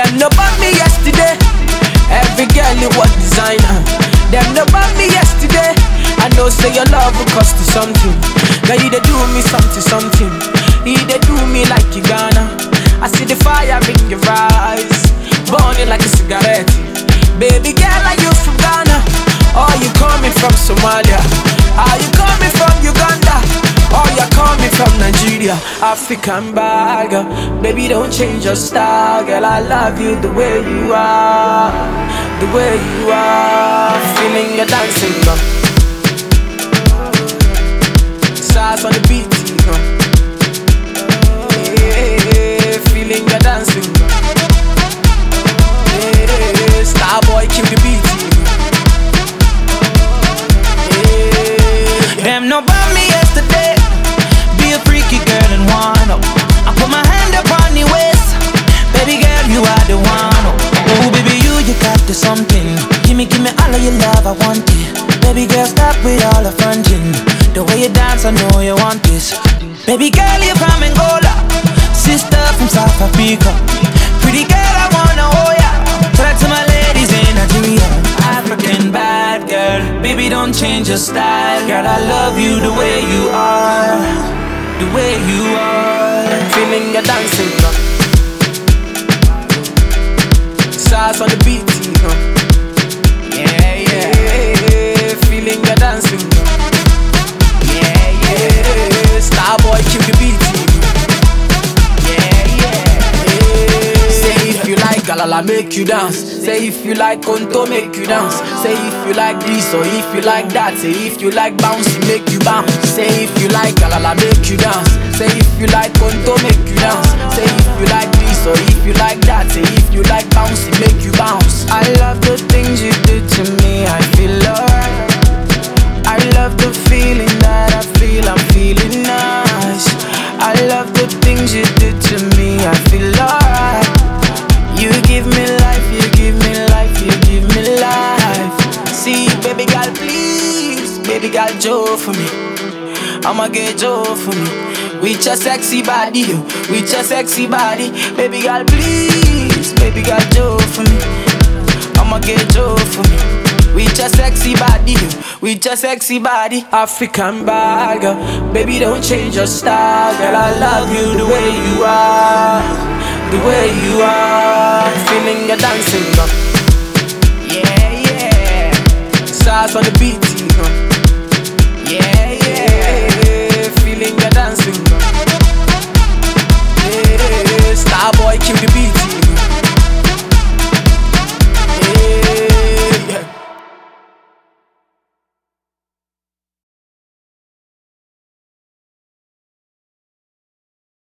Them no bought me yesterday. Every girl it was designer. Them no bought me yesterday. I know say your love will cost you something. Now you they do me something, something. You they do me like you gonna. I see the fire in your eyes, African bagger. Baby, don't change your style, girl. I love you the way you are, the way you are. Feeling your dancing, girl. Sarz on the beat, you know. The something. Give me, give me all of your love, I want it. Baby girl, stop with all the fronting. The way you dance, I know you want this. Baby girl, you're from Angola. Sister from South Africa. Pretty girl, I wanna hold ya. That to my ladies in Nigeria. African bad girl. Baby, don't change your style. Girl, I love you the way you are. The way you are. Feeling your dancing, make you dance. Say if you like Konto, make you dance. Say if you like this or if you like that. Say if you like bouncy, make you bounce. Say if you like Galala, make you dance. Say if you like Konto, make you dance. Say if you like this or if you like that. Say if you like bouncy, make you bounce. I love the things you do to me. I feel alright. I love the feeling that I feel. I'm feeling nice. I love the things you do to me. I feel alright. Give me life, you give me life, you give me life. See, baby girl, please, baby girl, Joe for me. I'ma get Joe for me. With your sexy body, yo, with your sexy body. Baby girl, please, baby girl, Joe for me. I'ma get Joe for me. With your sexy body, yo, with your sexy body. African bagger, baby, don't change your style, girl. I love you the way you are, the way you are. Feeling your dancing, girl. Yeah, yeah, Sarz on the beat, know. yeah, yeah. Feeling your dancing, girl. Yeah, Starboy, kill the beat,